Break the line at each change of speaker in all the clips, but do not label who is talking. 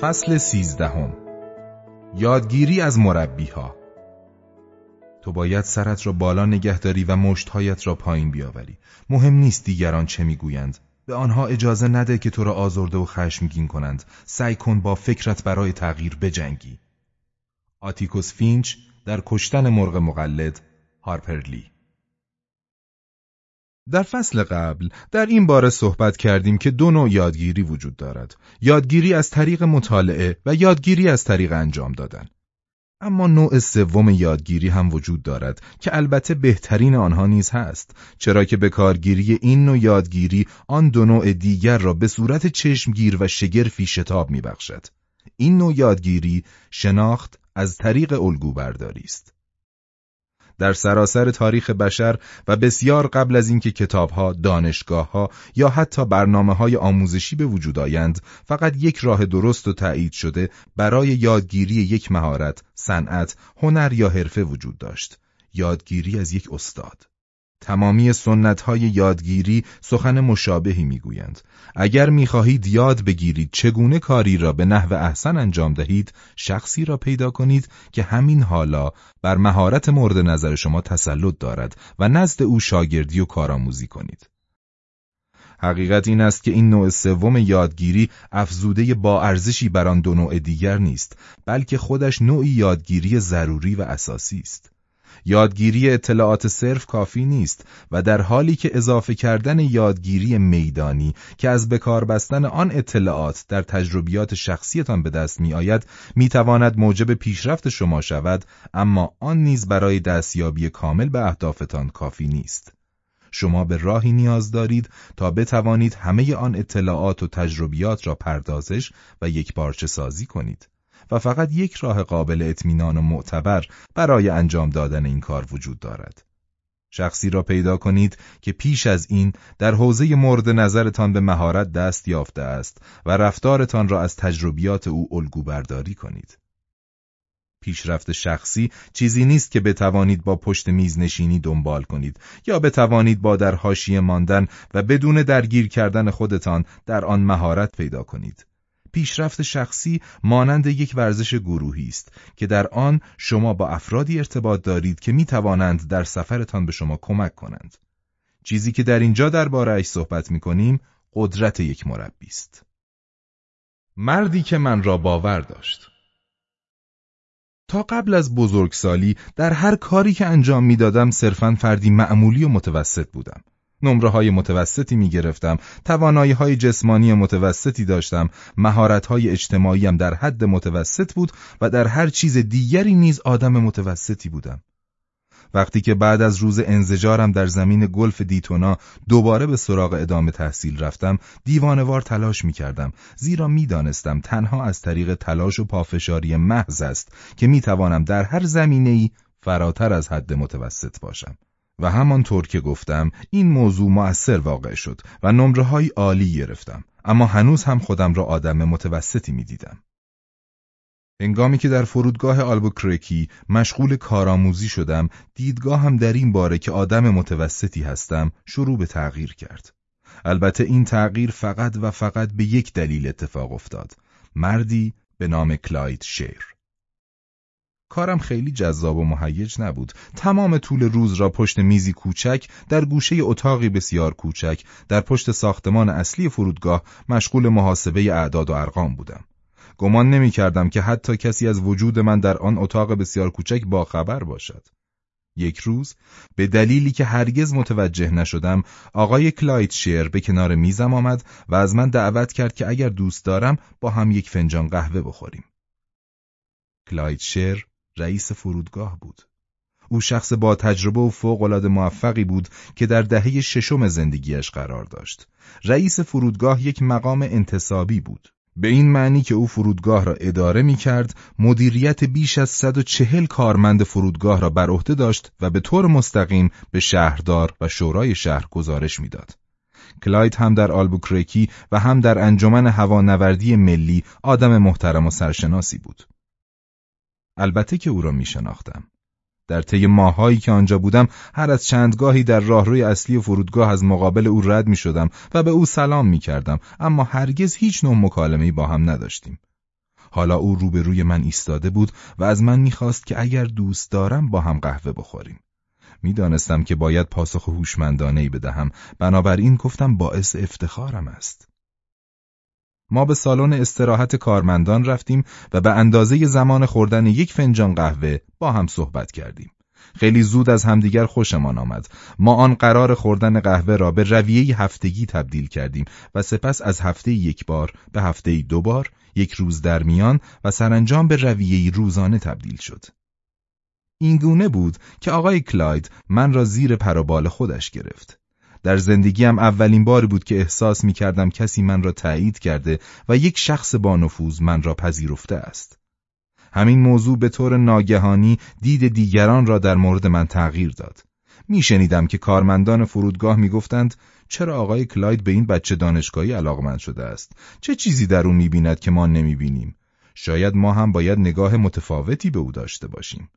فصل سیزدهم. یادگیری از مربی ها تو باید سرت را بالا نگهداری و مشتهایت را پایین بیاوری. مهم نیست دیگران چه می‌گویند. به آنها اجازه نده که تو را آزرده و خشمگین کنند. سعی کن با فکرت برای تغییر بجنگی. آتیکوس فینچ در کشتن مرغ مقلد هارپرلی در فصل قبل در این باره صحبت کردیم که دو نوع یادگیری وجود دارد. یادگیری از طریق مطالعه و یادگیری از طریق انجام دادن. اما نوع سوم یادگیری هم وجود دارد که البته بهترین آنها نیز هست چرا که به کارگیری این نوع یادگیری آن دو نوع دیگر را به صورت چشمگیر و شگرفی شتاب میبخشد. این نوع یادگیری شناخت از طریق الگو برداری است. در سراسر تاریخ بشر و بسیار قبل از اینکه کتابها، دانشگاهها یا حتی برنامه های آموزشی به وجود آیند، فقط یک راه درست و تایید شده برای یادگیری یک مهارت، صنعت، هنر یا حرفه وجود داشت. یادگیری از یک استاد. تمامی سنت های یادگیری سخن مشابهی می‌گویند. اگر می‌خواهید یاد بگیرید چگونه کاری را به نحو احسن انجام دهید، شخصی را پیدا کنید که همین حالا بر مهارت مورد نظر شما تسلط دارد و نزد او شاگردی و کارآموزی کنید. حقیقت این است که این نوع سوم یادگیری افزوده با ارزشی بر آن دو نوع دیگر نیست، بلکه خودش نوعی یادگیری ضروری و اساسی است. یادگیری اطلاعات صرف کافی نیست و در حالی که اضافه کردن یادگیری میدانی که از بکار بستن آن اطلاعات در تجربیات شخصیتان به دست می آید می تواند موجب پیشرفت شما شود اما آن نیز برای دستیابی کامل به اهدافتان کافی نیست. شما به راهی نیاز دارید تا بتوانید همه آن اطلاعات و تجربیات را پردازش و یک پارچه سازی کنید. و فقط یک راه قابل اطمینان و معتبر برای انجام دادن این کار وجود دارد. شخصی را پیدا کنید که پیش از این در حوزه مورد نظرتان به مهارت دست یافته است و رفتارتان را از تجربیات او الگو برداری کنید. پیشرفت شخصی چیزی نیست که بتوانید با پشت میز نشینی دنبال کنید یا بتوانید با در حاشیه ماندن و بدون درگیر کردن خودتان در آن مهارت پیدا کنید. پیشرفت شخصی مانند یک ورزش گروهی است که در آن شما با افرادی ارتباط دارید که می توانند در سفرتان به شما کمک کنند. چیزی که در اینجا دربارهاش صحبت می کنیم قدرت یک مربی است. مردی که من را باور داشت تا قبل از بزرگسالی در هر کاری که انجام می‌دادم صرفا فردی معمولی و متوسط بودم. نمره های متوسطی می گرفتم، توانایی های جسمانی متوسطی داشتم، مهارت های اجتماعیم در حد متوسط بود و در هر چیز دیگری نیز آدم متوسطی بودم. وقتی که بعد از روز انزجارم در زمین گلف دیتونا دوباره به سراغ ادامه تحصیل رفتم دیوانوار تلاش می کردم زیرا می دانستم تنها از طریق تلاش و پافشاری محض است که می توانم در هر زمینه ای فراتر از حد متوسط باشم. و همانطور که گفتم این موضوع مؤثر واقع شد و نمره های عالی گرفتم اما هنوز هم خودم را آدم متوسطی می دیدم. هنگامی که در فرودگاه آلبوکرکی مشغول کارآموزی شدم دیدگاه هم در این باره که آدم متوسطی هستم شروع به تغییر کرد. البته این تغییر فقط و فقط به یک دلیل اتفاق افتاد. مردی به نام کلاید شیر. کارم خیلی جذاب و مهیج نبود. تمام طول روز را پشت میزی کوچک در گوشه اتاقی بسیار کوچک در پشت ساختمان اصلی فرودگاه مشغول محاسبه اعداد و ارقام بودم. گمان نمی کردم که حتی کسی از وجود من در آن اتاق بسیار کوچک باخبر باشد. یک روز به دلیلی که هرگز متوجه نشدم آقای کلایت شیر به کنار میزم آمد و از من دعوت کرد که اگر دوست دارم با هم یک فنجان قهوه بخوریم. کلاید شیر رئیس فرودگاه بود. او شخص با تجربه و فوقالعاده موفقی بود که در دهه ششم زندگیش قرار داشت. رئیس فرودگاه یک مقام انتصابی بود. به این معنی که او فرودگاه را اداره می کرد، مدیریت بیش از 140 کارمند فرودگاه را بر عهده داشت و به طور مستقیم به شهردار و شورای شهر گزارش می‌داد. کلاید هم در آلبوکرکی و هم در انجمن هوانوردی ملی آدم محترم و سرشناسی بود. البته که او را می شناختم. در طی ماهایی که آنجا بودم هر از چندگاهی در راهروی اصلی فرودگاه از مقابل او رد می شدم و به او سلام می کردم اما هرگز هیچ نوع مکالمه‌ای با هم نداشتیم. حالا او روبروی من ایستاده بود و از من می‌خواست که اگر دوست دارم با هم قهوه بخوریم. می‌دانستم که باید پاسخ هوشمندانه ای بدهم بنابراین گفتم باعث افتخارم است ما به سالن استراحت کارمندان رفتیم و به اندازه زمان خوردن یک فنجان قهوه با هم صحبت کردیم. خیلی زود از همدیگر خوشمان آمد. ما آن قرار خوردن قهوه را به رویه هفتگی تبدیل کردیم و سپس از هفته یک بار به هفته دو بار یک روز در میان و سرانجام به رویه روزانه تبدیل شد. این گونه بود که آقای کلاید من را زیر پروبال خودش گرفت. در زندگیم اولین بار بود که احساس می کردم کسی من را تایید کرده و یک شخص با نفوذ من را پذیرفته است. همین موضوع به طور ناگهانی دید دیگران را در مورد من تغییر داد. میشنیدم که کارمندان فرودگاه می‌گفتند چرا آقای کلاید به این بچه دانشگاهی علاقمند شده است؟ چه چیزی در او می‌بیند که ما نمی‌بینیم؟ شاید ما هم باید نگاه متفاوتی به او داشته باشیم.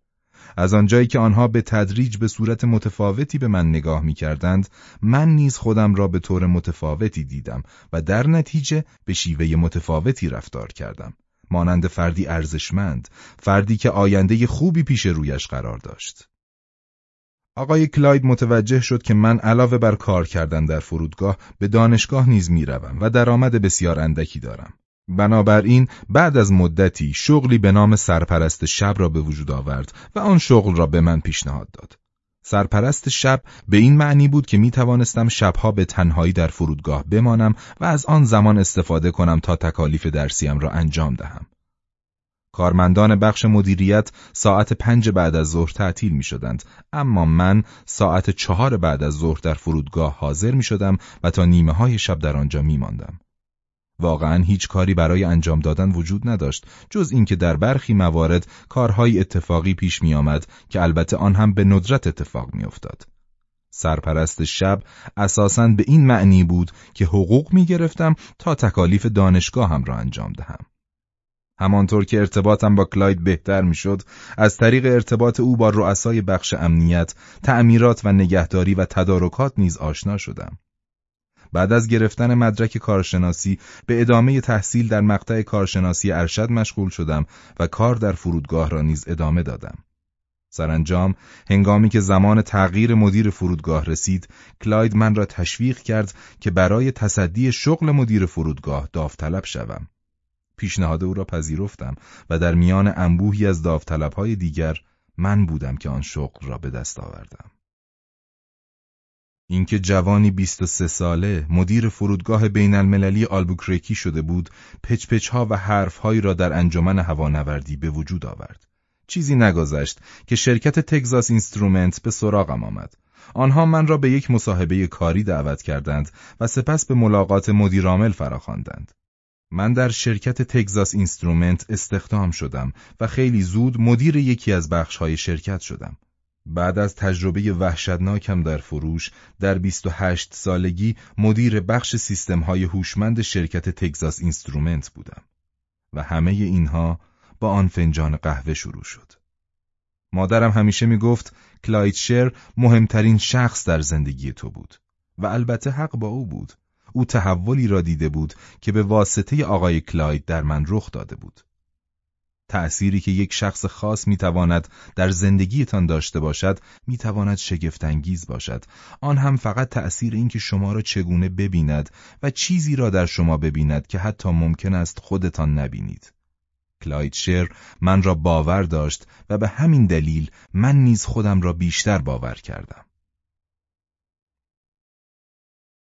از آنجایی که آنها به تدریج به صورت متفاوتی به من نگاه می کردند، من نیز خودم را به طور متفاوتی دیدم و در نتیجه به شیوه متفاوتی رفتار کردم. مانند فردی ارزشمند، فردی که آینده خوبی پیش رویش قرار داشت. آقای کلاید متوجه شد که من علاوه بر کار کردن در فرودگاه به دانشگاه نیز می‌روم و درآمد بسیار اندکی دارم. بنابراین بعد از مدتی شغلی به نام سرپرست شب را به وجود آورد و آن شغل را به من پیشنهاد داد. سرپرست شب به این معنی بود که می توانستم شبها به تنهایی در فرودگاه بمانم و از آن زمان استفاده کنم تا تکالیف درسیم را انجام دهم. کارمندان بخش مدیریت ساعت پنج بعد از ظهر تعطیل می شدند اما من ساعت چهار بعد از ظهر در فرودگاه حاضر می شدم و تا نیمه های شب در آنجا می ماندم. واقعا هیچ کاری برای انجام دادن وجود نداشت جز اینکه در برخی موارد کارهای اتفاقی پیش می آمد که البته آن هم به ندرت اتفاق می افتاد. سرپرست شب اساساً به این معنی بود که حقوق می گرفتم تا تکالیف دانشگاهم را انجام دهم. همانطور که ارتباطم با کلاید بهتر می‌شد، از طریق ارتباط او با رؤسای بخش امنیت، تعمیرات و نگهداری و تدارکات نیز آشنا شدم. بعد از گرفتن مدرک کارشناسی به ادامه تحصیل در مقطع کارشناسی ارشد مشغول شدم و کار در فرودگاه را نیز ادامه دادم. سرانجام هنگامی که زمان تغییر مدیر فرودگاه رسید، کلاید من را تشویق کرد که برای تصدی شغل مدیر فرودگاه داوطلب شوم. پیشنهاد او را پذیرفتم و در میان انبوهی از داوطلبهای دیگر من بودم که آن شغل را به دست آوردم. اینکه جوانی 23 ساله مدیر فرودگاه بین المللی آلبوکرکی شده بود پچ ها و حرفهایی را در انجمن هوانوردی به وجود آورد. چیزی نگذشت که شرکت تگزاس اینسترومنت به سراغم آمد. آنها من را به یک مصاحبه کاری دعوت کردند و سپس به ملاقات مدیرعامل فراخواندند. من در شرکت تگزاس اینسترومنت استخدام شدم و خیلی زود مدیر یکی از بخش‌های شرکت شدم. بعد از تجربه وحشتناکم در فروش در 28 سالگی مدیر بخش سیستم‌های هوشمند شرکت تگزاس اینسترومنت بودم و همه اینها با آن فنجان قهوه شروع شد. مادرم همیشه می گفت کلاید شر مهمترین شخص در زندگی تو بود و البته حق با او بود. او تحولی را دیده بود که به واسطه آقای کلاید در من رخ داده بود. تأثیری که یک شخص خاص می‌تواند در زندگیتان داشته باشد می‌تواند شگفتانگیز باشد. آن هم فقط تأثیر اینکه شما را چگونه ببیند و چیزی را در شما ببیند که حتی ممکن است خودتان نبینید. کلاید شر من را باور داشت و به همین دلیل من نیز خودم را بیشتر باور کردم.